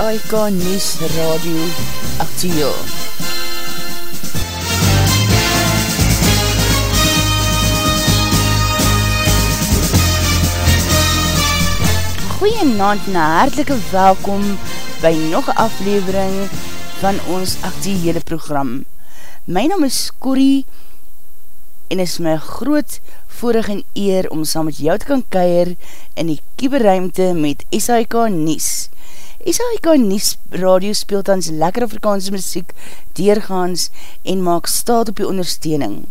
SAIK News Radio Actiel. Goeie naand na hartelike welkom by nog aflevering van ons actiehele program. My naam is Corrie en is my groot voorig en eer om saam met jou te kan keir in die kieberuimte met SHK Nies. SHK Nies radio speelt ons lekker Afrikaanse muziek deurgaans en maak staat op die ondersteuning.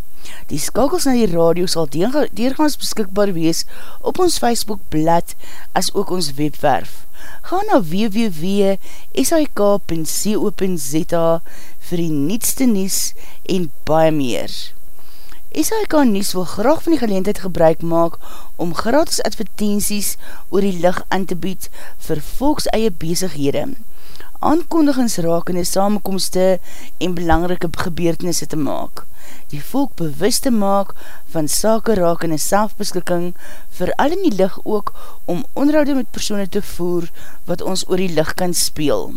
Die skakels na die radio sal deurgaans beskikbaar wees op ons Facebook blad as ook ons webwerf. Ga na www.shk.co.za vir die nietste nies en baie meer. SHK Nies wil graag van die geleentheid gebruik maak om gratis advertenties oor die licht aan te bied vir volks eie bezighede, aankondigings rakende samenkomste en belangrike gebeurtenisse te maak, die volk bewust te maak van sake rakende selfbeskikking, vooral in die licht ook om onderhoud met persoene te voer wat ons oor die licht kan speel.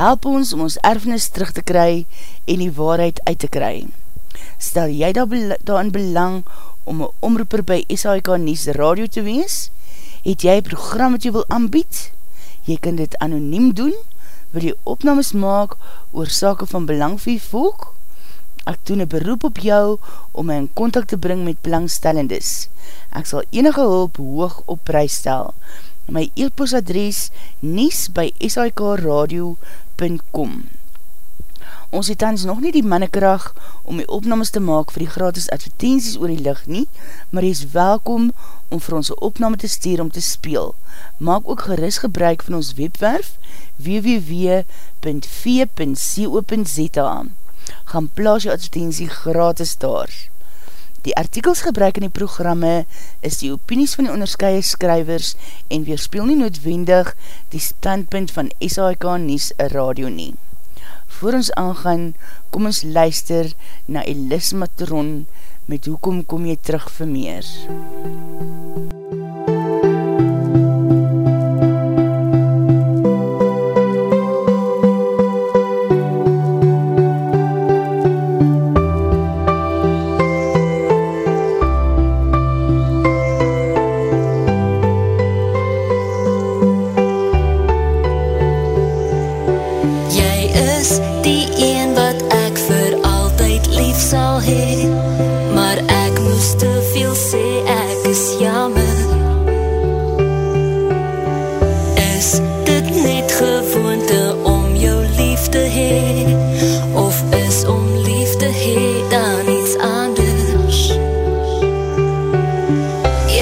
Help ons om ons erfenis terug te kry en die waarheid uit te kry stel jy daarin belang om een omroeper by SHK Nies Radio te wees? Het jy een program wat jy wil aanbied? Jy kan dit anoniem doen? Wil jy opnames maak oor sake van belang vir jy volk? Ek doen een beroep op jou om my in contact te bring met belangstellendes. Ek sal enige hulp hoog op prijs stel. My e-postadres nies by shikradio.com Ons het tans nog nie die mannekracht om die opnames te maak vir die gratis advertenties oor die licht nie, maar jy is welkom om vir ons opname te stuur om te speel. Maak ook geris gebruik van ons webwerf www.v.co.za Gaan plaas jou advertentie gratis daar. Die artikels gebruik in die programme is die opinies van die onderskeie skrywers en weerspeel nie noodwendig die standpunt van SAIK Nies Radio nie voor ons aangaan, kom ons luister na Elis Matron met Hoekom kom jy terug vir meer? MUZIEK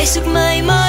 Hoekom kom jy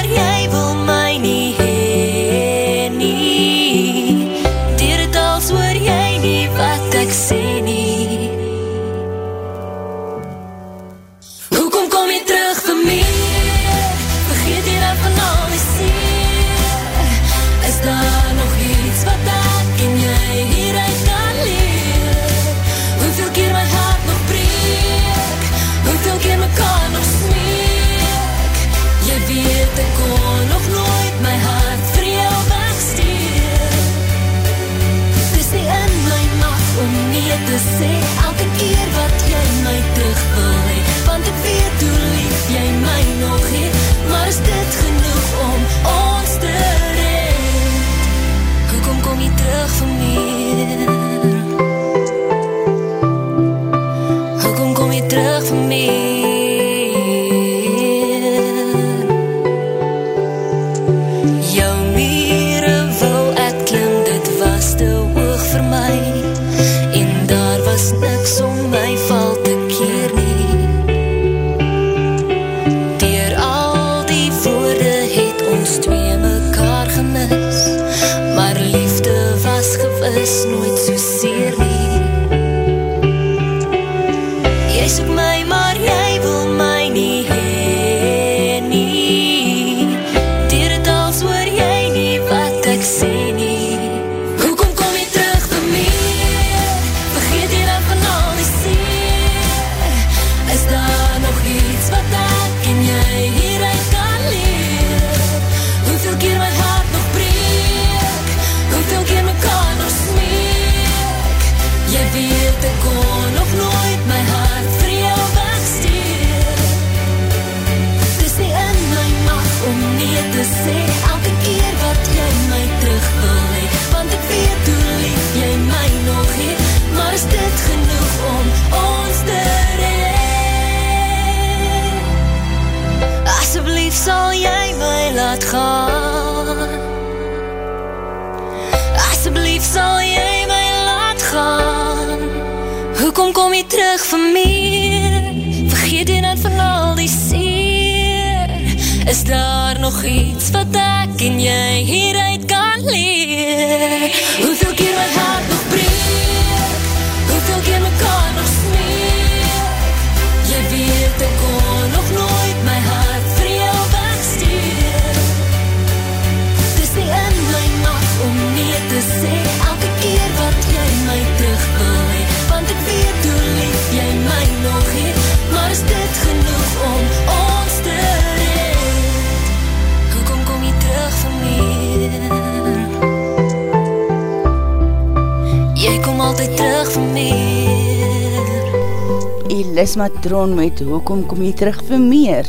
Elis Matron met Hoekom kom jy terug vir meer?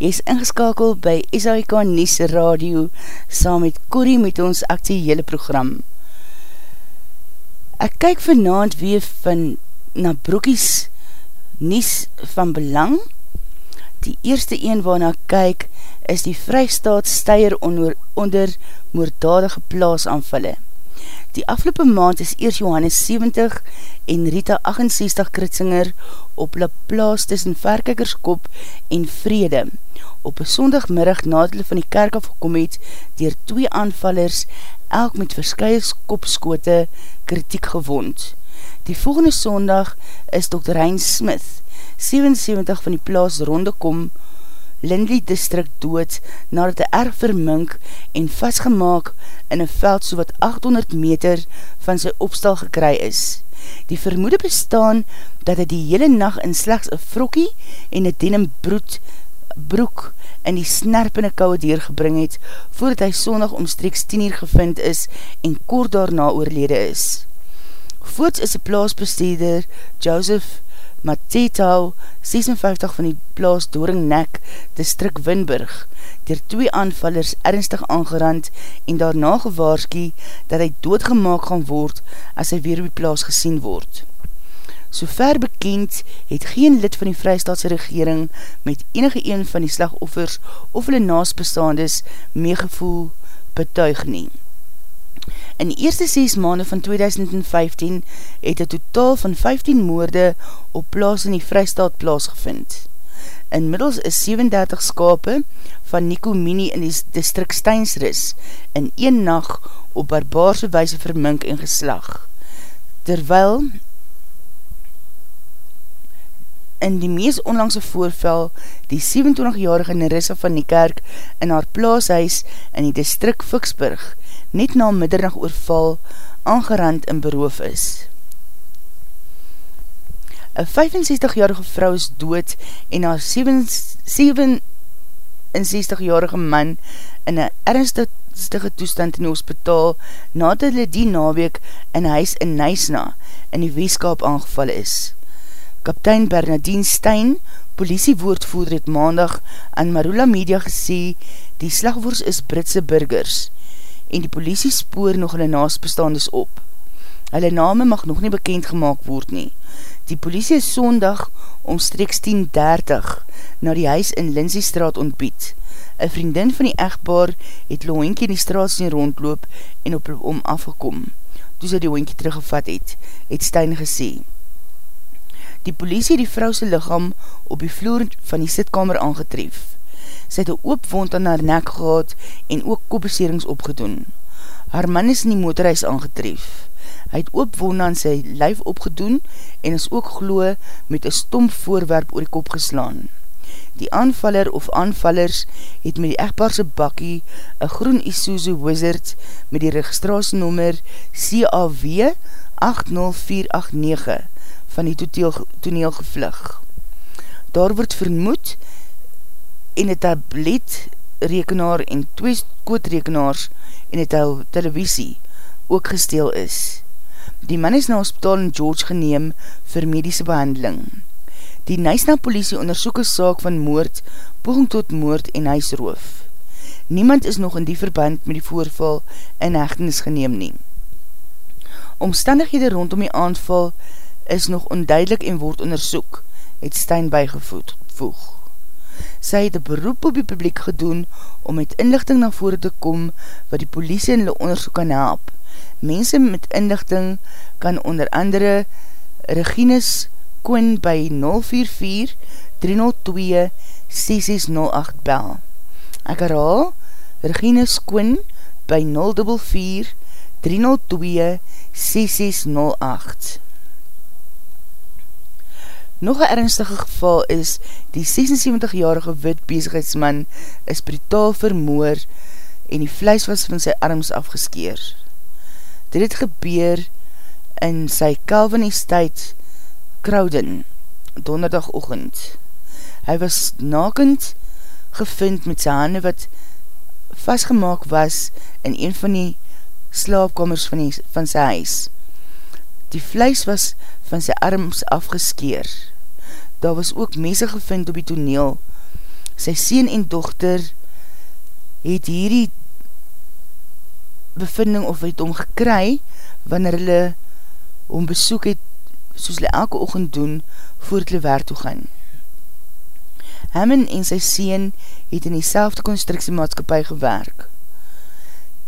Jy is ingeskakel by SAIK Nies Radio saam met Corrie met ons actiehele program. Ek kyk vanavond weer van na Broekies Nies van Belang. Die eerste een waarna kyk is die Vrystaat steier onder, onder moorddadige plaasanvalle. Die afgelopen maand is eers Johannes 70 en Rita 68 kritsinger op la plaas tussen Verkikkerskop en Vrede. Op een sondagmiddag nadat hulle van die kerk afgekom het, dier twee aanvallers, elk met verskye kopskote, kritiek gewond. Die volgende sondag is Dr. Hein Smith, 77 van die plaas Rondekom, Lindley district dood nadat hy erg vermink en vastgemaak in een veld so wat 800 meter van sy opstal gekry is. Die vermoede bestaan dat hy die hele nacht in slechts een vrokkie en een denim broed, broek in die snerpende kouwe deurgebring het voordat hy sondag omstreeks 10 uur gevind is en kort daarna oorlede is. Voorts is die plaasbesteder Joseph Matetau, 56 van die plaas Doringnek, distrik Winburg, dier twee aanvallers ernstig aangerand en daarna gewaarski dat hy doodgemaak gaan word as hy weer op die plaas gesien word. So ver bekend het geen lid van die Vrystaatse regering met enige een van die slagoffers of hulle naasbestaandes meegevoel betuig neem. In die eerste 6 maande van 2015 het een totaal van 15 moorde op plaas in die Vrystaat plaasgevind. Inmiddels is 37 skape van Nico Mini in die distrikt Steinsris in een nacht op barbaarse wijze vermink en geslag. Terwyl in die mees onlangse voorval die 27-jarige Nerissa van die kerk in haar plaashuis in die distrikt Vicksburg net na middernacht oorval aangerand en beroof is. Een 65-jarige vrou is dood en haar 67-jarige man in een ernstige toestand in die hospitaal nadat hulle die naweek in huis in Nysna in die weeskap aangeval is. Kaptein Bernadine Stein, politiewoordvoerder het maandag aan Marula Media gesê, die slagvoers is Britse burgers en die politie spoor nog hulle naasbestaandes op. Hulle name mag nog nie bekend gemaakt word nie. Die politie is sondag omstreeks 10.30 na die huis in Lindseystraat ontbied. Een vriendin van die echtbaar het die hoentje in die straat sien rondloop en op om afgekom. Toe sy die hoentje teruggevat het, het Stein gesê. Die politie het die vrouwse lichaam op die vloer van die sitkamer aangetref sy het een oopwond aan haar nek gehad en ook kopbeserings opgedoen. Haar man is in die motorhuis aangetref. Hy het oopwond aan sy lyf opgedoen en is ook glo met een stom voorwerp oor die kop geslaan. Die aanvaller of aanvallers het met die echtbaarse bakkie een groen Isuzu Wizard met die registratienummer CAW 80489 van die toneel gevlug. Daar word vermoed en een tablet rekenaar en twee kootrekenaars en een televisie ook gesteel is. Die man is na hospitaal in George geneem vir medische behandeling. Die Nysna politie onderzoek een saak van moord, poging tot moord en huisroof. Niemand is nog in die verband met die voorval in hechtenis geneem neem. Omstandighede rondom die aanval is nog onduidelik en word onderzoek, het Stein bijgevoeg. Sy het een beroep op die publiek gedoen om met inlichting na vore te kom wat die polisie in hulle onderzoek kan help. Mense met inlichting kan onder andere Regines Koen by 044 302 6608 bel. Ek herhaal, Regines Koen by 044 302 6608. Nog een ernstige geval is, die 76-jarige wit bezigheidsman is brutaal vermoor en die vlees was van sy arms afgeskeer. Dit het gebeur in sy Calvin Estate, Crowden, donderdagochtend. Hy was nakend gevind met sy hande wat vastgemaak was in een van die slaapkamers van, die, van sy huis. Die vlees was van sy arms afgeskeer. Daar was ook mense gevind op die toneel. Sy sien en dochter het hierdie bevinding of het om gekry wanneer hulle om besoek het soos hulle elke ochend doen voor hulle waar toe gaan. Hammond en sy sien het in die selfde constructiemaatskapie gewerk.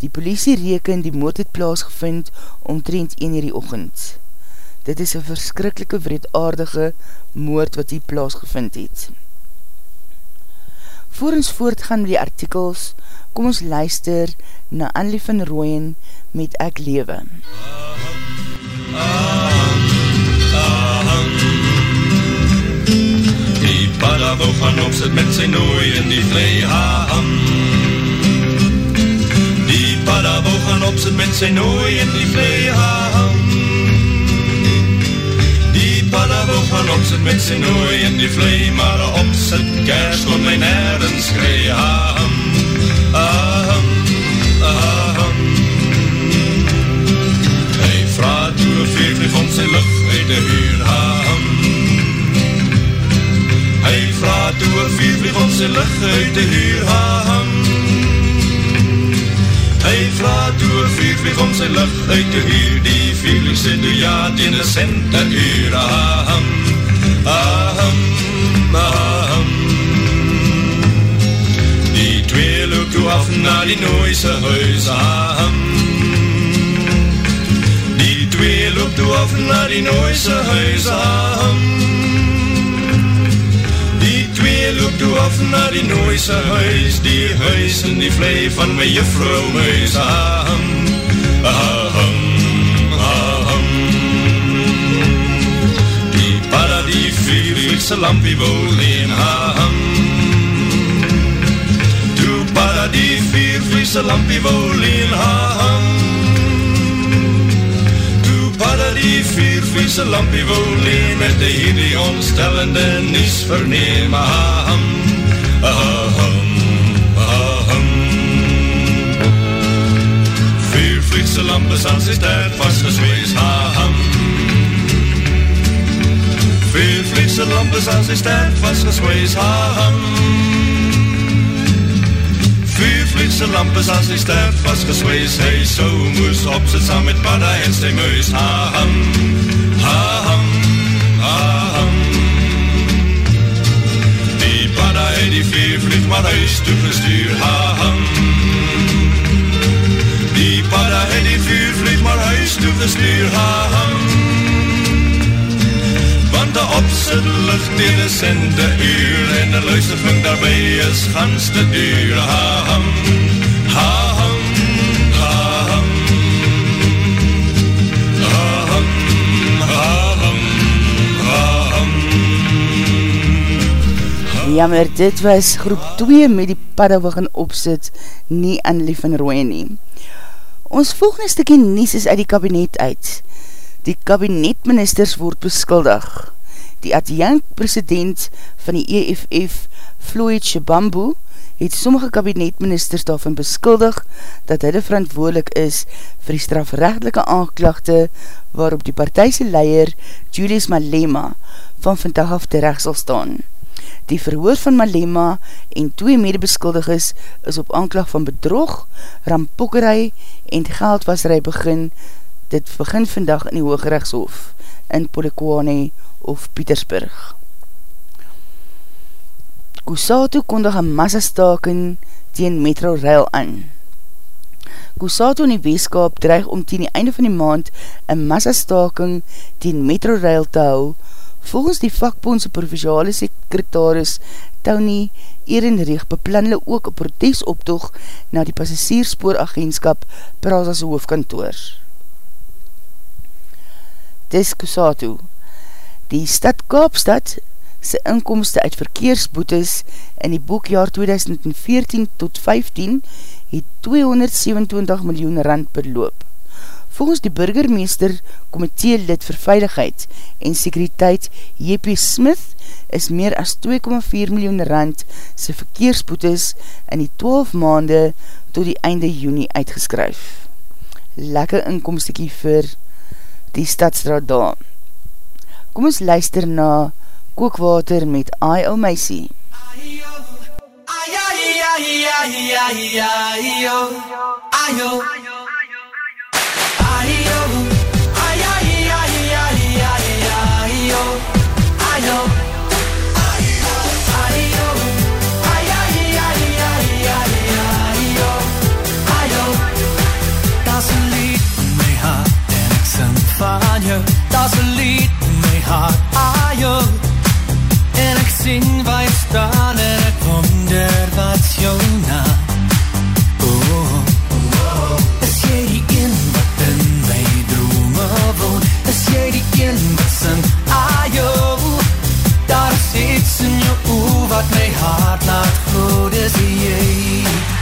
Die politie reken die moord het plaasgevind omtrent 1 uur die ochend. Dit is een verskrikkelike vreedaardige moord wat die plaasgevind het. Voor ons voortgaan met die artikels, kom ons luister na Annelie van Rooyen met Ek Lewe. Die padda wou gaan opzet met sy nooi in die vlee, ha-ham. Die padda wou gaan opzet met sy nooi in die vlee, ha-ham. Gaan opzet met sy nooi in die vlee, maar opzet kers kon my nergens skree, ha-ham. Aham, aham. Hy vraag toe vier vlieg om sy lucht uit die huur, ha-ham. Hy vraag toe een vier vlieg om sy licht uit te huur haam. Hy vraag toe een vier vlieg om sy licht uit te huur, die vlieg sê toe ja, teen een cent een uur haam. Aham, aham. Die twee loop toe af na die nooise huis haam. Die twee loop toe af na die nooise huis haam. Twee loop toe af na die nooise huis, die huis in die vlee van my juffrou muis. Aham, aham, aham. Die para die viervliegse lampie wou leen, aham. Toe para die viervliegse lampie wou leen, aham. Padda die viervliese lampie wou leen met die hierdie onstellende nies verneem. Aham, aham, aham. Viervliese lamp is aan sy stert vastgeswees. Aham. Viervliese lamp is aan sy stert vastgeswees. Aham. Viervliegse lamp is as die sterf vastgeswees Hy so moes opzit saam met padda en sy muis. Ha-ham, ha-ham, ha-ham Die padda het die viervlieg maar huis toe gestuur. Ha-ham Die padda het die viervlieg maar huis toe gestuur. Ha-ham want de opzet ligt in de cente uur en de luistervink daarbij is gans te duur. Ha-ham, ha-ham, ha-ham, ha-ham, ha-ham, ha-ham. Jammer, dit was groep 2 met die paddawig opzit, nie aan lief en rooie nie. Ons volgende stikkie nies is uit die kabinet uit. Die kabinetministers word beskuldig. Die adjunct-president van die EFF, Floyd Shabambu, het sommige kabinetministers daarvan beskuldig dat hulle verantwoordelik is vir die strafrechtelike aanklachte waarop die partijse leier Julius Malema van vandag af terecht sal staan. Die verhoor van Malema en twee medebeskuldiges is op aanklag van bedrog, rampokkerij en geldwasserij begin. Dit begin vandag in die Hoogrechtshof in Polokwane of Pietersburg. Kusato kondig een massastaking teen Metro Rail aan. Kusato in die weeskap dreig om teen die einde van die maand een massastaking teen Metro Rail te hou. Volgens die vakbondse provinciale sekretaris Tony Ehrenreeg beplan hulle ook een protesoptoog na die passasierspooragentskap Prazas hoofdkantoor. Dis Kusato. Die stad Kaapstad sy inkomste uit verkeersboetes in die boekjaar 2014 tot 15 het 227 miljoen rand beloop. Volgens die burgermeester komitee lid vir veiligheid en sekuriteit J.P. Smith is meer as 2,4 miljoen rand sy verkeersboetes in die 12 maande tot die einde juni uitgeskryf. Lekker inkomstekie vir die stadstraat daar. Kom ons luister na kookwater met I O Meisie. Daar's een lied in my hart en ek sing van jou. Daar's een lied ah jou. En ek sien waar jy staan en ek wonder wat jou naam. Oh, is jy die een wat in my drome woon? Is jy die een wat sing, jou. Daar is iets in jou oor wat my hart laat groot, is jy.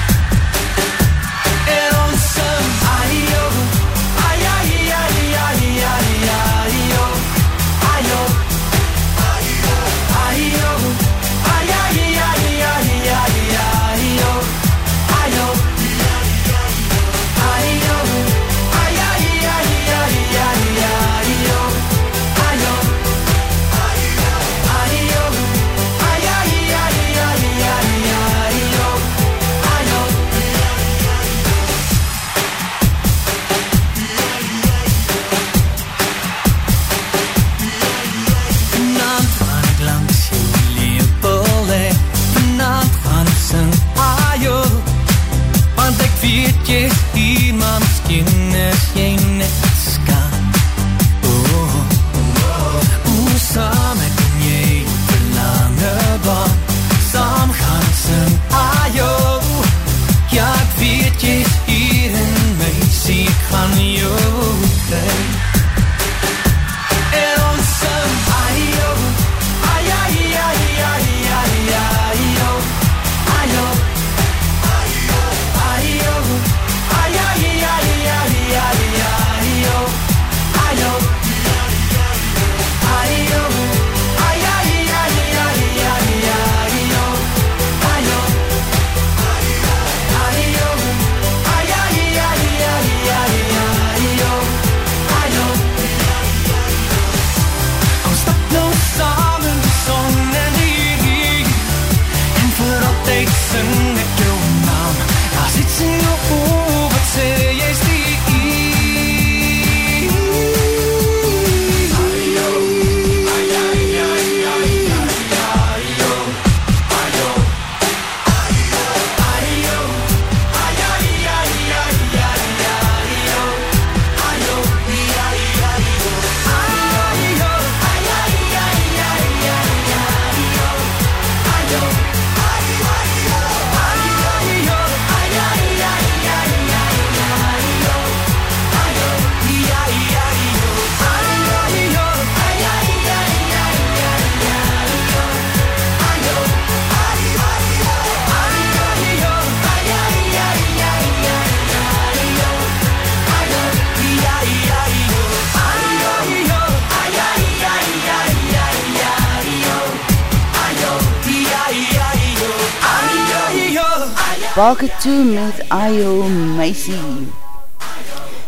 Bake toe met Ayo Meisie.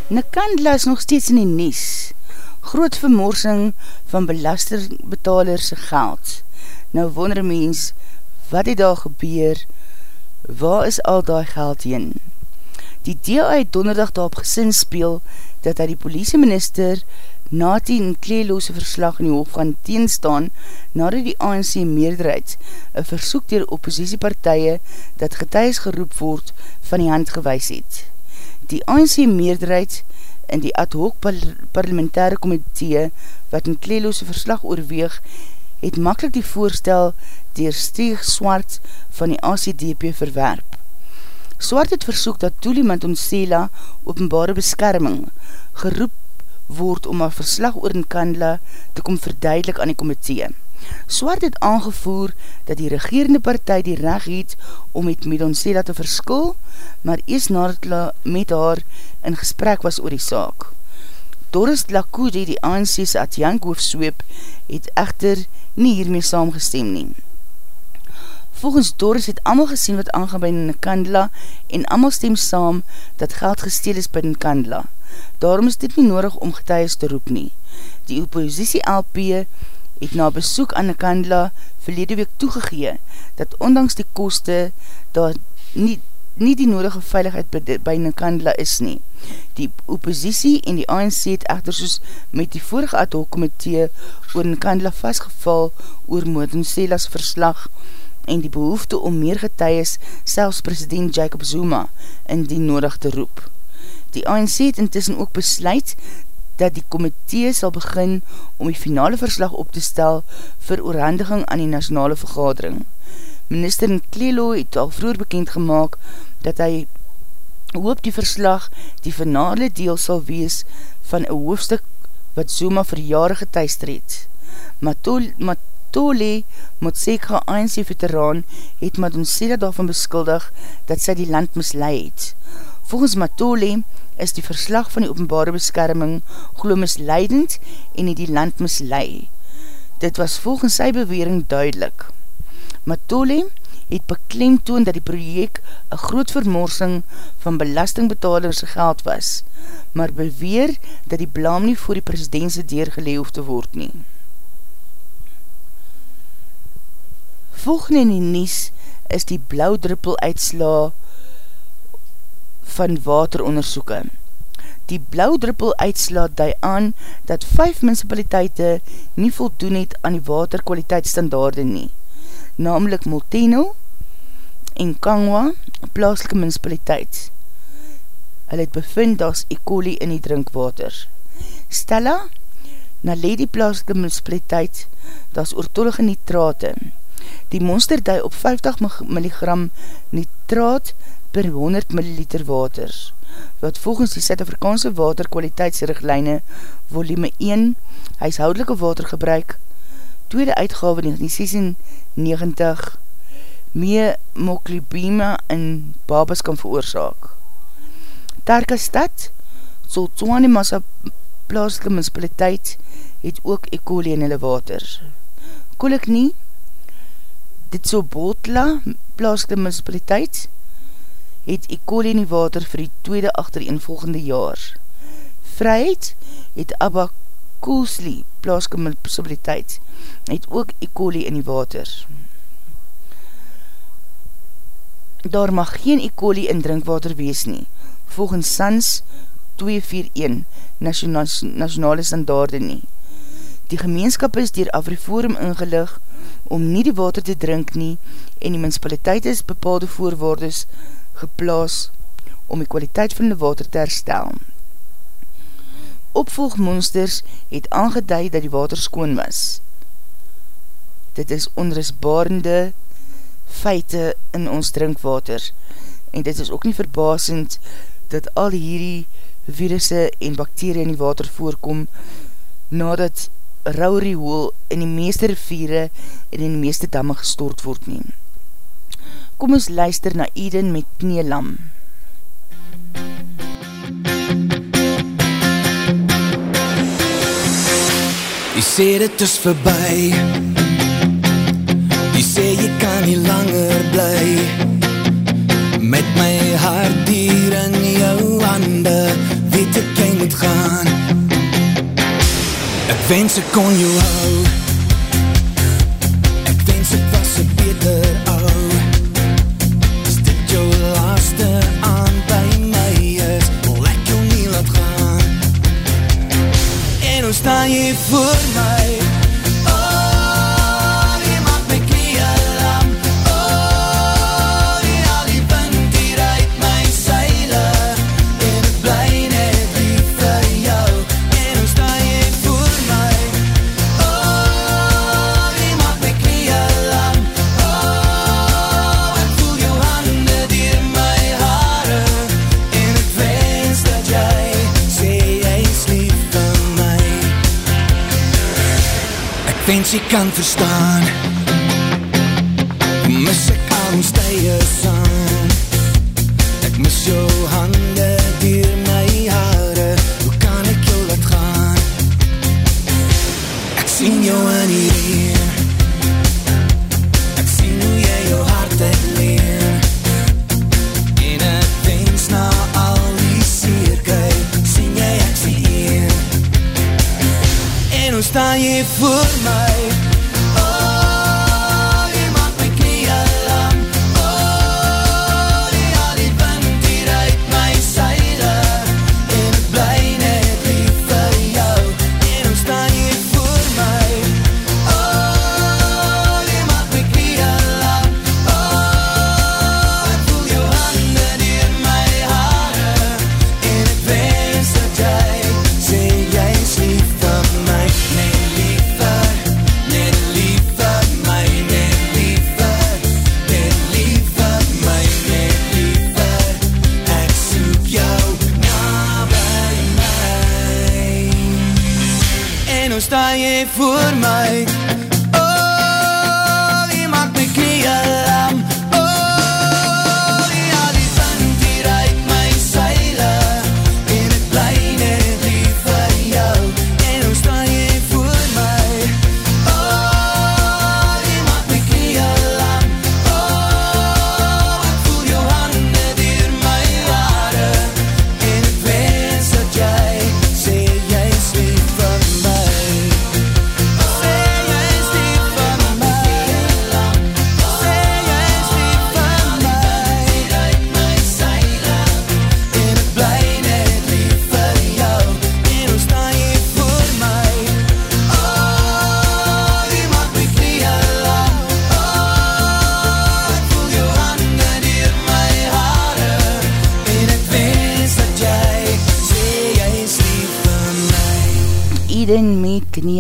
Nikandla is nog steeds in die nies. Groot vermorsing van belastingbetalers geld. Nou wonder mens, wat het daar gebeur, waar is al die geld heen? Die DA het donderdag daarop gesin speel, dat hy die politieminister na die in kleeloose verslag in die hoofd gaan teenstaan, nadat die ANC meerderheid een versoek dier oppositiepartije dat getuies geroep word van die hand gewys het. Die ANC meerderheid in die ad hoc parlementaire komitee wat in kleeloose verslag oorweeg, het makkelijk die voorstel dier Steeg Swart van die ACDP verwerp. Swart het versoek dat Toeliemand Onsela openbare beskerming geroep word om haar verslag oor in Kandla te kom verduidelik aan die komitee. Swart het aangevoer dat die regerende partij die reg het om met Medonsela te verskil, maar ees nadat met haar in gesprek was oor die saak. Doris Lakoudi, die ANC's Adjank hoofsweep, het echter nie hiermee saamgestem nie. Volgens Doris het amal gesien wat aangaan by Nkandla en amal stem saam dat geld gesteel is by Nkandla. Daarom is dit nie nodig om getuies te roep nie. Die oppositie LP het na besoek aan Nkandla verlede week toegegee dat ondanks die koste daar nie, nie die nodige veiligheid by, Nkandla is nie. Die oppositie en die ANC het echter soos met die vorige ad hoc komitee oor Nkandla vastgeval oor Modenselas verslag en die behoefte om meer getuies selfs president Jacob Zuma in die nodig te roep. Die ANC het intussen ook besluit dat die komitee sal begin om die finale verslag op te stel vir oorhandiging aan die nationale vergadering. Minister Nklelo het al vroeger bekend gemaakt dat hy hoop die verslag die finale deel sal wees van een hoofdstuk wat Zuma vir jare getuister het. Matole Motseka ANC veteraan het Madonsela daarvan beskuldig dat sy die land misleid. Volgens Matole is die verslag van die openbare beskerming glo misleidend en nie die land mislei. Dit was volgens sy bewering duidelik. Matole het beklemtoon dat die projek een groot vermorsing van belastingbetalers geld was, maar beweer dat die blaam nie voor die presidentse deurgeleef te word nie. Volgende in die nies is die blauwdruppel uitsla van wateronderzoeke. Die blauwdruppel uitslaat die aan dat 5 municipaliteite nie voldoen het aan die waterkwaliteitsstandaarde nie, namelijk Molteno en Kangwa, plaaslike municipaliteit. Hulle het bevind as E. coli in die drinkwater. Stella, na leed die plaaslike municipaliteit, dat is oortollige nitrate. Die monster dui op 50 mg nitraat per 100 ml water, wat volgens die Suid-Afrikaanse waterkwaliteitsrichtlijne volume 1 huishoudelike watergebruik, tweede uitgave 1996, mee moklibema in babas kan veroorzaak. Tarkastad, Soltswane Massa plaaslike municipaliteit, het ook E. coli in hulle water. Kolik nie, dit so Botla plaaslike municipaliteit, het E. coli in die water vir die tweede achtereenvolgende jaar. Vryheid het Abba Koolsli, plaaske municipaliteit, het ook E. coli in die water. Daar mag geen E. coli in drinkwater wees nie, volgens SANS 241 nationale standaarde nie. Die gemeenskap is dier Afriforum ingelig om nie die water te drink nie en die municipaliteit is bepaalde voorwaardes geplaas om die kwaliteit van die water te herstel. Opvolgmonsters het aangeduid dat die water skoon was. Dit is onrusbarende feite in ons drinkwater en dit is ook nie verbasend dat al hierdie virusse en bakterie in die water voorkom nadat rauwriehool in die meeste riviere en in die meeste damme gestort word neem. Kom ons luister na Eden met Kneelam. Jy sê dit is verby. Jy sê jy kan nie langer bly. Met my hart hier in jou hande Weet ek jy moet gaan. Ek wens ek kon jou hou foot Wens jy kan verstaan. Mis ek al ons tye saam. Ek mis jou hande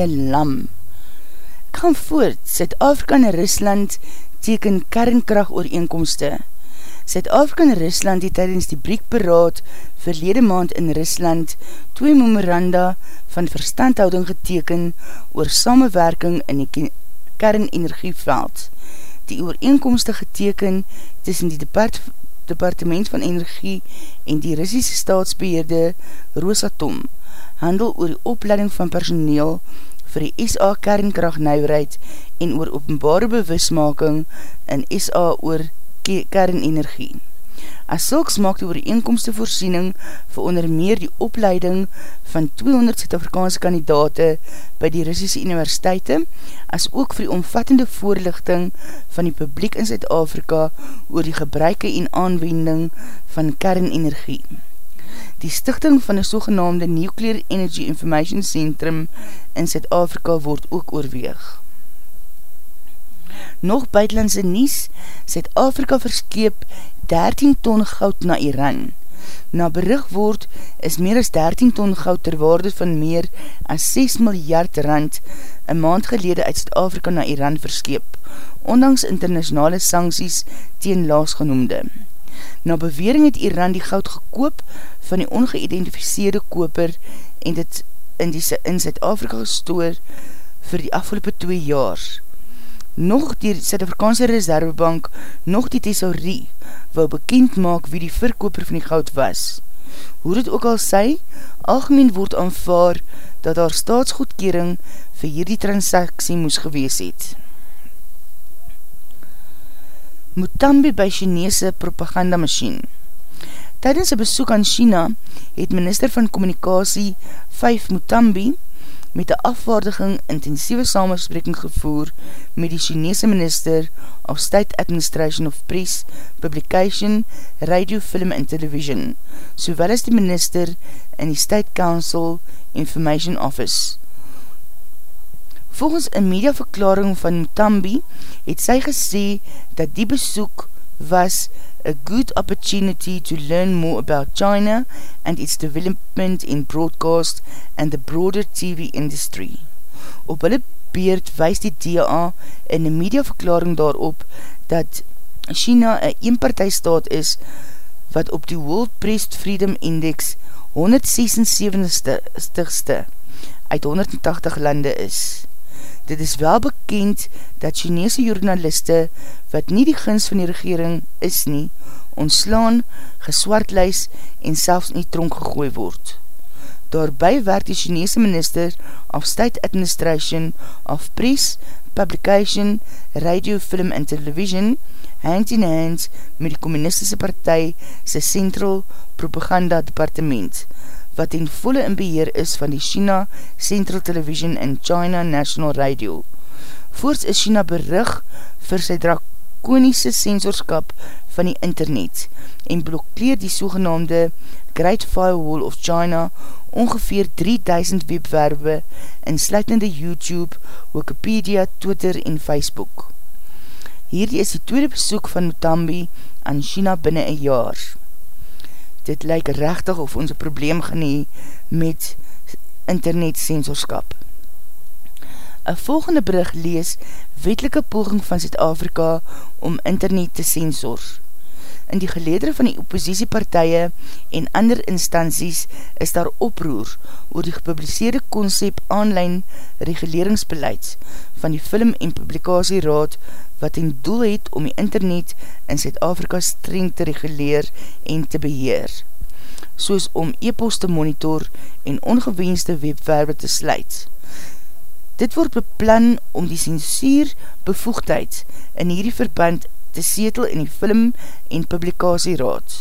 knie lam. Gaan voort, Zuid-Afrika en Rusland teken kernkracht ooreenkomste. Zuid-Afrika en Rusland het tydens die briekberaad verlede maand in Rusland twee memoranda van verstandhouding geteken oor samenwerking in die kernenergieveld. Die ooreenkomste geteken tussen die depart Departement van Energie en die Russische staatsbeheerde Rosatom handel oor die opleiding van personeel vir die SA kernkrachtnijwerheid en oor openbare bewismaking in SA oor kernenergie. As sulks maak die ooreenkomste voorsiening vir onder meer die opleiding van 200 Zuid-Afrikaanse kandidate by die Russische Universiteite, as ook vir die omvattende voorlichting van die publiek in Zuid-Afrika oor die gebruike en aanwending van kernenergie. Die stichting van die sogenaamde Nuclear Energy Information Centrum in Zuid-Afrika word ook oorweeg. Nog buitenlandse nies, Zuid-Afrika verskeep 13 ton goud na Iran. Na berig word is meer as 13 ton goud ter waarde van meer as 6 miljard rand een maand gelede uit Zuid-Afrika na Iran verskeep, ondanks internationale sancties teen laasgenoemde. Na bewering het Iran die goud gekoop van die ongeïdentificeerde koper en dit in, die, in Zuid-Afrika gestoor vir die afgelopen 2 jaar. Nog die Zuid-Afrikaanse Reservebank, nog die Thesaurie, wou bekend maak wie die verkoper van die goud was. Hoe dit ook al sy, algemeen word aanvaar dat daar staatsgoedkering vir hierdie transaksie moes gewees het. Mutambi by Chinese propaganda machine Tijdens een besoek aan China het minister van communicatie 5 Mutambi met die afwaardiging intensieve samenspreking gevoer met die Chinese minister of State Administration of Press, Publication, Radio, Film and Television, sowel as die minister in die State Council Information Office. Volgens een mediaverklaring van Mutambi het sy gesê dat die besoek was a good opportunity to learn more about China and its development in broadcast and the broader TV industry. Op hulle beurt wees die DA in een mediaverklaring daarop dat China een eenpartijstaat is wat op die World Press Freedom Index 176ste uit 180 lande is. Dit is wel bekend dat Chinese journaliste, wat nie die gins van die regering is nie, ontslaan, geswartluis en selfs nie tronk gegooi word. Daarby werk die Chinese minister of State Administration of Press, Publication, Radio, Film en Television, hand in hand met die communistische partij sy Central Propaganda Departement, wat in volle in beheer is van die China Central Television en China National Radio. Voorts is China berig vir sy drakonische sensorskap van die internet en blokkeer die sogenaamde Great Firewall of China ongeveer 3000 webwerwe in sluitende YouTube, Wikipedia, Twitter en Facebook. Hierdie is die tweede besoek van Mutambi aan China binnen een jaar dit lyk rechtig of ons een probleem genie met internet sensorskap. Een volgende brug lees wetelike poging van Zuid-Afrika om internet te sensor. In die geledere van die oppositiepartije en ander instanties is daar oproer oor die gepubliseerde concept online reguleringsbeleid van die Film- en Publikasieraad wat in doel het om die internet in Zuid-Afrika streng te reguleer en te beheer, soos om e-post te monitor en ongewenste webwerwe te sluit. Dit word beplan om die censuur bevoegdheid in hierdie verband te setel in die film- en publikasieraad.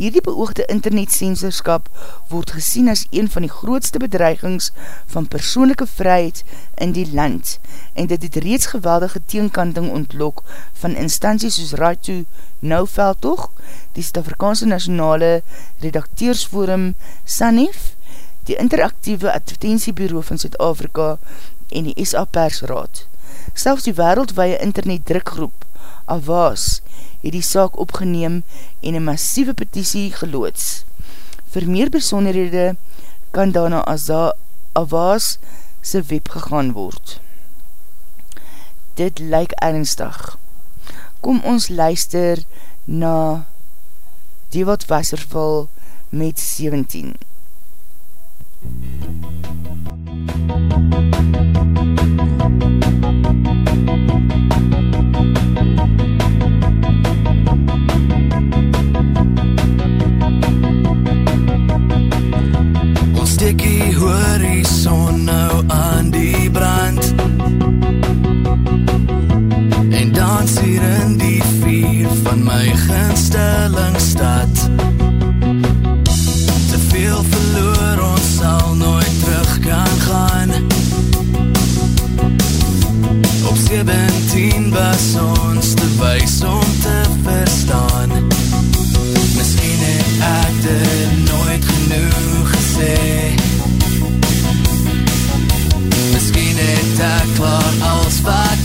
Hierdie beoogde internetsensorskap word gesien as een van die grootste bedreigings van persoonlijke vryheid in die land en dit het reeds geweldige teenkanting ontlok van instanties soos Right to Know Veldtoch, die Stafrikaanse Nationale Redakteursforum SANEF, die Interactieve Advertentiebureau van Zuid-Afrika en die SA Persraad. Selfs die wereldwaie internetdrukgroep Avas het die saak opgeneem en een massieve petitie geloods. Voor meer besonderhede kan daarna Avas sy web gegaan word. Dit lyk ernstig. Kom ons luister na die wat wasserval met 17. Ons dans hier in die vier van my ginstellingstad Te veel verloor, ons sal nooit terug kan gaan. Op 17 was ons te wees om te verstaan. Misschien het ek dit nooit genoeg gesê. Misschien het ek klaar als wat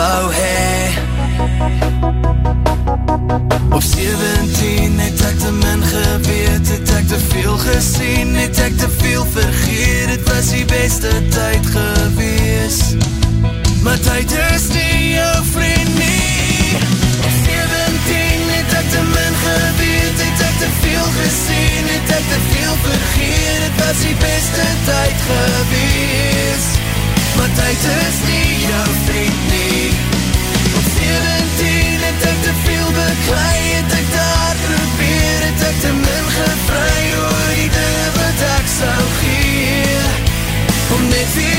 wou hee Op 17 het ek te min geweet, het ek te veel gesien, het ek te veel vergeet, het was die beste tyd gewees. Maar tyd is nie jou vriend nie. Op 17 het ek te min geweet, het ek te veel gesien, het ek te veel vergeet, het was die beste tyd gewees. Maar tyd is nie jou vriend nie. 17 het ek te veel beklei, het ek daar probeer, het ek te min gevry oor die dinge wat ek sal gee, om net weer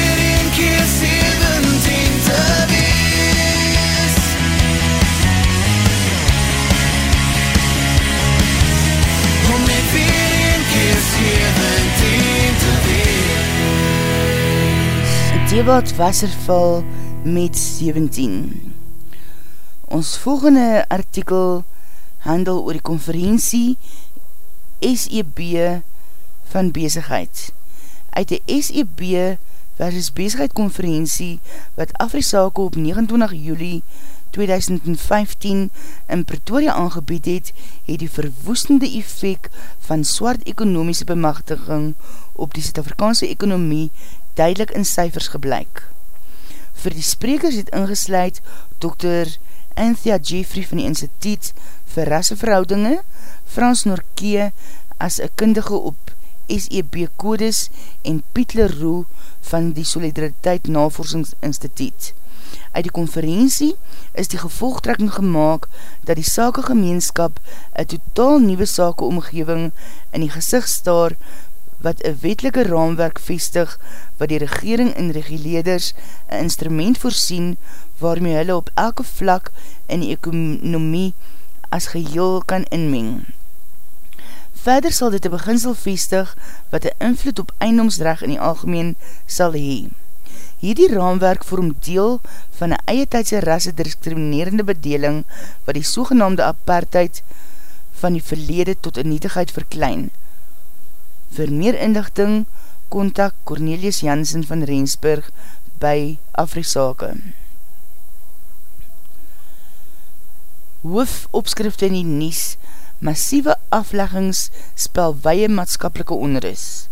Dewald Wasserval met 17 Ons volgende artikel handel oor die conferentie SEB van bezigheid. Uit die SEB versus bezigheid conferentie wat Afrisake op 29 juli 2015 in Pretoria aangebied het, het die verwoestende effect van swart ekonomiese bemachtiging op die Zuid-Afrikaanse ekonomie duidelik in cijfers gebleik. Voor die sprekers het ingesluid Dr. Anthea Jeffrey van die Instituut vir Rasseverhoudinge, Frans Norkee as een kundige op SEB Kodes en Piet Leroux van die Solidariteit Navorsigingsinstituut. Uit die conferentie is die gevolgtrekking gemaakt dat die sakegemeenskap een totaal nieuwe sakeomgeving in die gezicht staar wat een wetelike raamwerk vestig wat die regering en reguleerders een instrument voorsien waarmee hulle op elke vlak in die ekonomie as geheel kan inmeng. Verder sal dit een beginsel vestig wat een invloed op eindomsrecht in die algemeen sal hee. Hierdie raamwerk vorm deel van een eie tydse rasse discriminerende bedeling wat die sogenaamde apartheid van die verlede tot een nietigheid verklein, Vir meer inlichting, kontak Cornelius Jansen van Rensburg by Afrisake. Hoofopskrifte in die Nies, massieve afleggings spel weie maatskapelike onris.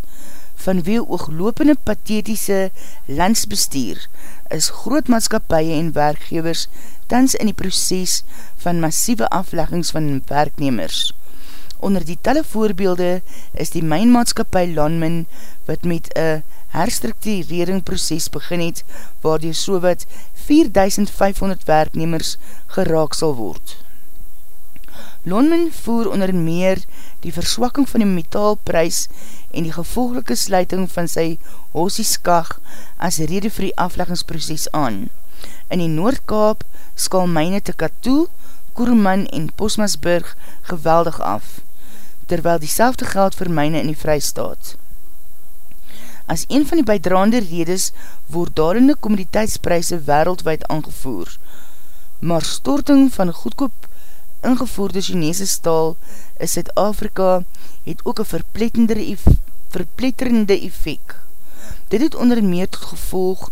Vanwee ooglopende pathetiese landsbestuur is groot maatskapie en werkgevers tans in die proces van massieve afleggings van werknemers. Onder die talle voorbeelde is die mijnmaatskapie Landman wat met een herstructurering proces begin het waardoor so wat 4500 werknemers geraak sal word. Lonman voer onder meer die verswakking van die metaalprys en die gevolgelike sluiting van sy hosieskag as rede vir die afleggingsproces aan. In die Noordkaap skal myne te Katoe, Koereman en Posmasburg geweldig af terwyl die selfde geld vir myne in die vrystaat. As een van die bijdraande redes word daarinde komoditeitspryse wereldwijd aangevoer, maar storting van goedkoop ingevoerde Chinese staal in Zuid-Afrika het ook een verpletterende effect. Dit het onder meer tot gevolg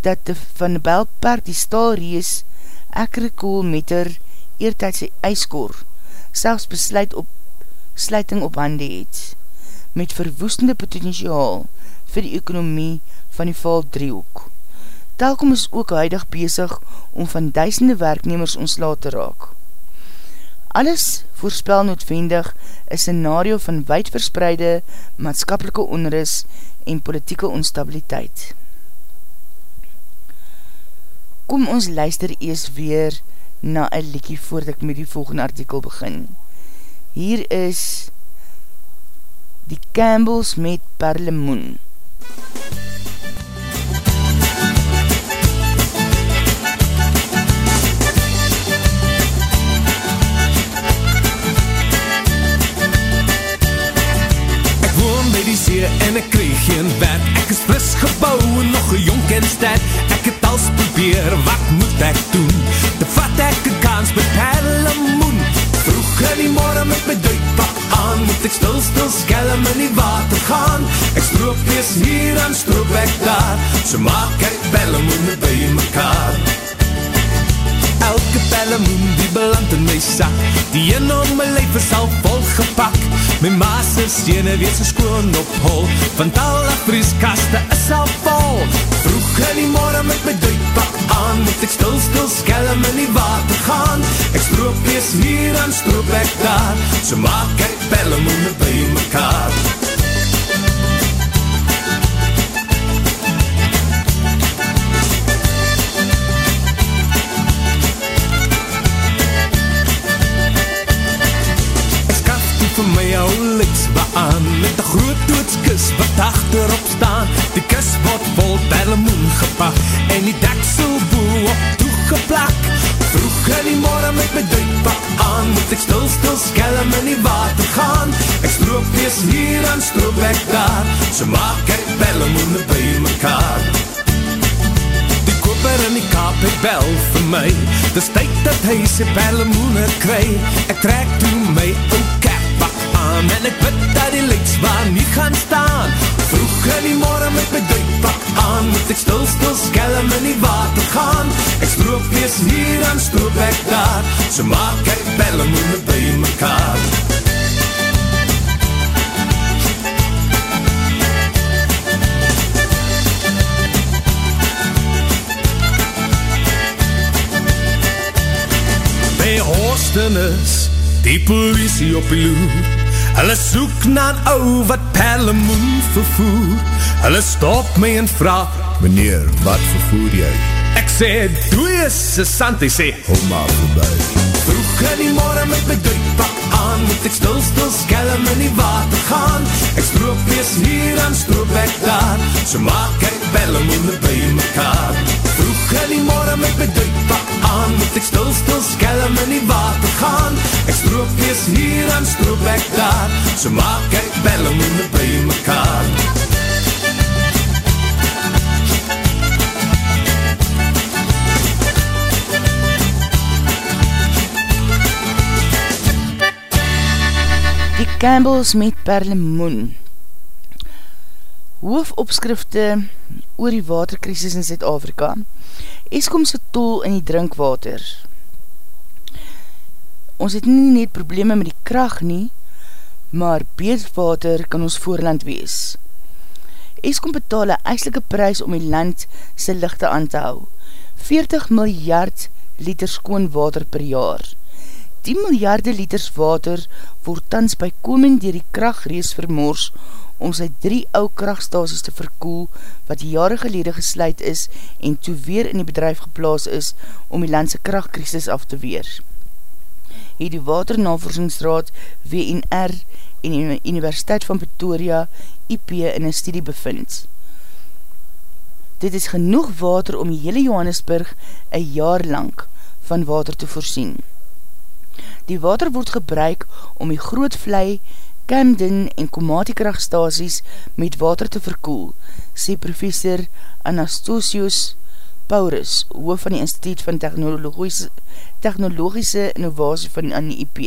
dat de Van Belpark die staalrees ekkere koolmeter eertijdse ijskoor selfs besluit op sluiting op hande het, met verwoestende potentiaal vir die ekonomie van die val driehoek. Telkom is ook huidig bezig om van duisende werknemers ontsla te raak. Alles voorspel noodwendig een scenario van wijdverspreide maatskapelike onris en politieke onstabiliteit. Kom ons luister eers weer na een liekie voordat ek met die volgende artikel begin. Hier is die Campbells met Perlemoen. Ek woon by die see en ek kreeg geen werk Ek is fris gebouw en nog jonk en sterk Ek het als probeer, wat moet ek doen? De vat ek een kans met Perlemoen in die morgen met my duikpak aan. Moet ek stil stil skelm in die water gaan? Ek stroop wees hier en stroop ek daar. So maak ek bellen moet my by mekaar Elke elke pellemoen die beland in my sak. Die een om my lijf is al volgepak. My maas is jene wees skoon op hol Want alle vrieskaste is al vol. Vroeg in die morgen met my duikpak aan Moet ek stil stil skelm in die water gaan. Ek stroop wees hier en stroop ek daar. So maak ek pellemoene by mekaar liks beaan Met die groot doodskus wat achterop staan. Die kus word vol perlemoen gepak En die deksel boe op toegeplak. Vroeg in die morgen met my duikpak aan Moet ek stil stil skelm in die water gaan. Ek stroop wees hier en stroop ek daar So maak ek perlemoene by mekaar. Die koper in die kaap het bel vir my Dis tyd dat hy sy perlemoene kry. Ek trek toe my ou aan En ek bid dat die leidsbaan nie gaan staan. Vroeg in die morgen met my duikpak aan Moet ek stil stil skelm in die water gaan. Ek stroop wees hier en stroop ek daar. So maak ek bellemoene by mekaar. By Horstenis Die politie op die loer Hulle soek na een ou wat perlemoen vervoer. Hulle stop my en vraag Meneer, wat vervoer jy? Ek sê, doe jy se sand Hy sê, hou maar voorbij. Vroeg in die morgen met my duikpak aan Moet ek stil stil skelm in die water gaan. Ek stroop wees hier en stroop ek daar So maak ek bellemoene by mekaar Vroeg in die morgen met my duikpak aan Moet ek stil stil skelm in die water gaan. Ek stroop wees hier en stroop ek daar So maak ek bellemoene by mekaar. Die Campbells met Perlemoen. Hoofopskrifte oor die waterkrisis in Zuid-Afrika Eskomse tol in die drinkwater Ons het nie net probleme met die kracht nie, maar beedwater kan ons voorland wees. Eskom betaal een eislike prijs om die land sy lichte aan te hou. 40 miljard liter skoon water per jaar. 10 miljarde liters water word tans by koming dier die krachtrees vermoors om sy drie ou krachtstasies te verkoel wat jare gelede gesluit is en toe weer in die bedrijf geplaas is om die landse krachtkrisis af te weer het die Waternavorsingsraad WNR en die Universiteit van Pretoria IP in een studie bevind. Dit is genoeg water om die hele Johannesburg een jaar lang van water te voorsien. Die water word gebruik om die groot vlei, Camden en Komati-krachtstasies met water te verkoel, sê professor Anastasius Paulus, hoof van die Instituut van Technologische, Technologische Innovatie van aan die IP.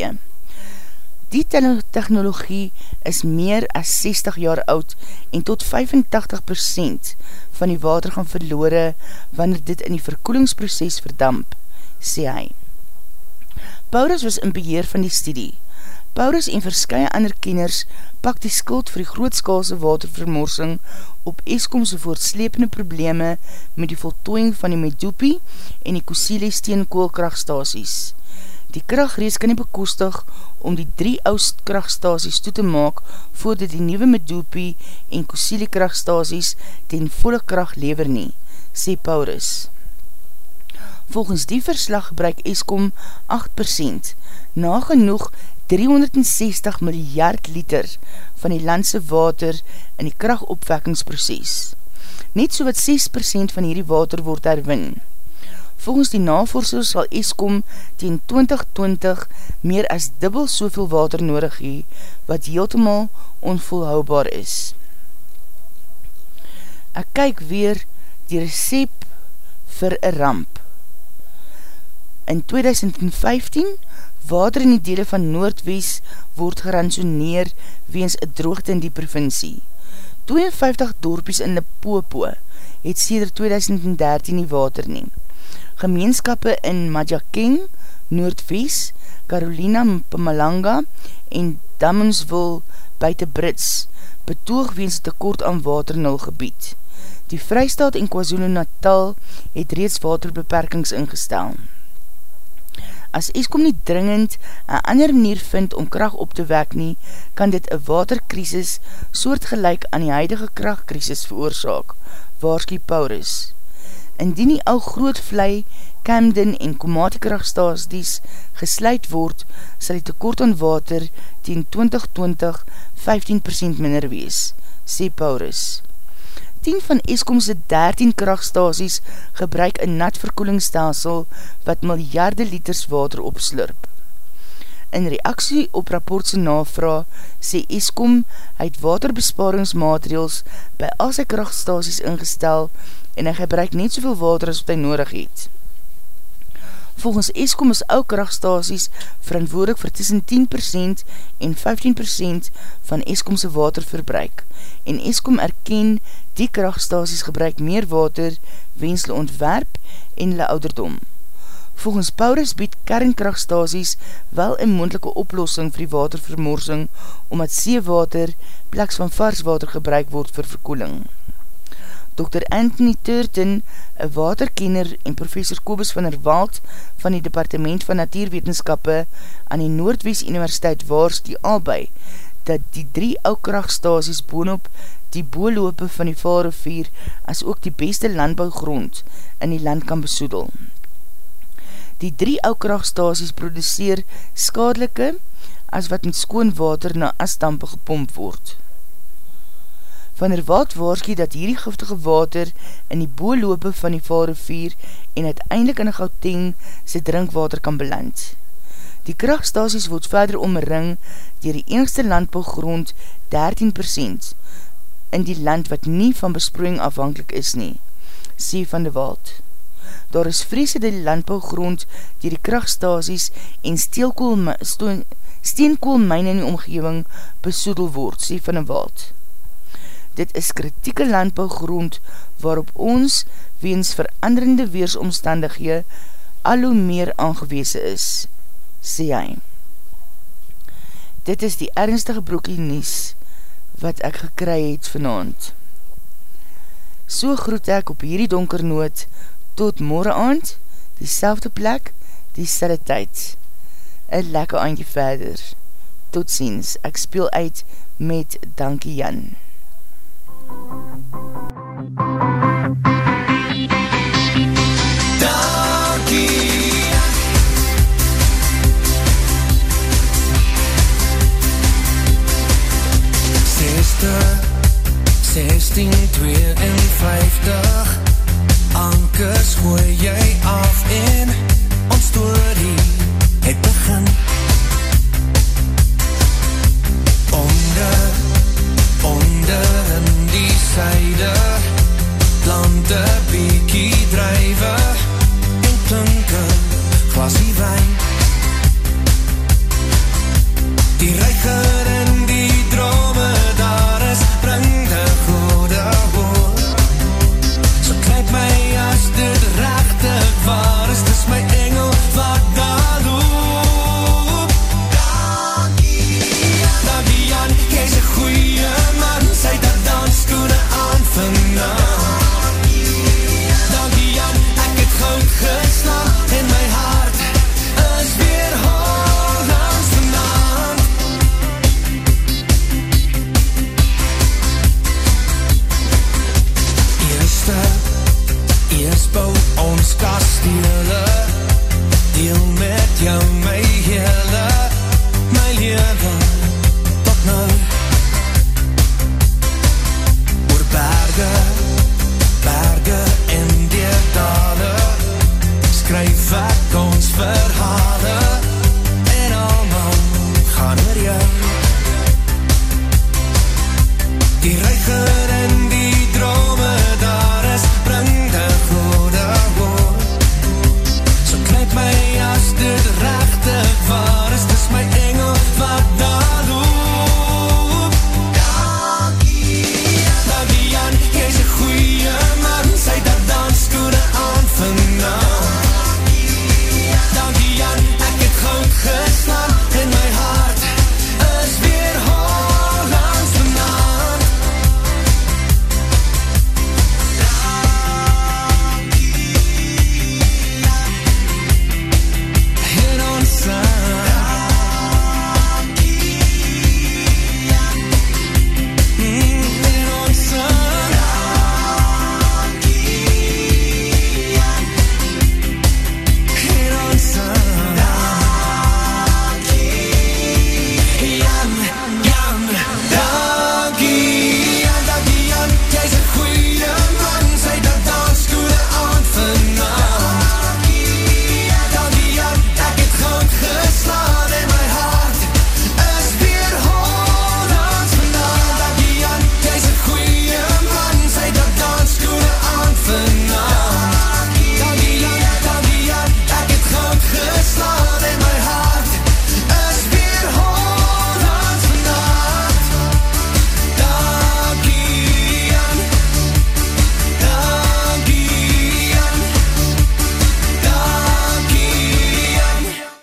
Die technologie is meer as 60 jaar oud en tot 85% van die water gaan verloore wanneer dit in die verkoelingsproces verdamp, sê hy. Paulus was in beheer van die studie. Paulus en verskye ander kenners pak die skuld vir die grootskaalse watervermorsing op Eskomse voortslepende probleme met die voltooiing van die Medupi en die Kusile steenkoolkrachtstasies. Die krachtrees kan nie bekostig om die drie oust krachtstasies toe te maak voordat die nieuwe Medupi en Kusile krachtstasies ten volle kracht lever nie, sê Paulus. Volgens die verslag gebruik Eskom 8%, nagenoeg 360 miljard liter van die landse water in die krachtopwekkingsproces. Net so wat 6% van hierdie water word herwin. Volgens die navorsers sal Eskom teen 2020 meer as dubbel soveel water nodig hee, wat heeltemaal onvolhoubaar is. Ek kyk weer die recept vir een ramp. In 2015 Water in die dele van Noordwest word geransoneer weens een droogte in die provincie. 52 dorpies in Lipopo het sêder 2013 die water neem. gemeenskappe in Madjakeng, Noordwies, Carolina Pumalanga en Dammonsville buiten Brits betoog weens tekort aan water in gebied. Die Vrystaat en KwaZulu Natal het reeds waterbeperkings ingestel. As Eskom nie dringend een ander manier vind om kracht op te wek nie, kan dit een waterkrisis soortgelijk aan die huidige krachtkrisis veroorzaak, waarski Paulus. Indien die ou groot vlei, Camden en Komate krachtstasies gesluit word, sal die tekort aan water teen 2020 15% minder wees, sê Paulus. 10 van Eskomse 13 krachtstasies gebruik een natverkoelingsstelsel wat miljarde liters water opslurp. In reaksie op rapportse navra sê Eskom uit waterbesparingsmaatregels by al sy krachtstasies ingestel en hy gebruik net soveel water as wat hy nodig het. Volgens Eskom is ou krachtstasies verantwoordelik vir tussen 10% en 15% van Eskomse waterverbruik en Eskom erken die krachtstasies gebruik meer water wens hulle ontwerp en hulle ouderdom. Volgens Paulus bied kernkrachtstasies wel een moendelike oplossing vir die watervermorsing omdat seewater pleks van varswater gebruik word vir verkoeling. Dr. Anthony Turton, een waterkenner en professor Kobus van der Wald van die Departement van Natuurwetenskappe aan die Noordwies Universiteit waars die albei, dat die drie oukrachtstasies boonop die boolope van die Vaalrivier as ook die beste landbouwgrond in die land kan besoedel. Die drie oukrachtstasies produceer skadelike as wat met skoon water na asdampe gepomp word van der Wald waarskie dat hierdie giftige water in die boolope van die Vaalrivier en uiteindelik in die Gauteng sy drinkwater kan beland. Die krachtstasies word verder omring dier die enigste landbouwgrond 13% in die land wat nie van besproeiing afhankelijk is nie, sê van der Wald. Daar is vrees dat die landbouwgrond dier die krachtstasies en steenkoolmijn in die omgeving besoedel word, sê van der Wald. Dit is kritieke landbouwgrond waarop ons weens veranderende weersomstandighede al hoe meer aangewese is, sê hy. Dit is die ernstige broekie nies wat ek gekry het vanavond. So groet ek op hierdie donker noot tot morgen aand, die selfde plek, die selle tyd. Een lekker aandje verder. Tot ziens, ek speel uit met Dankie Jan sister, 16, 2 en 50.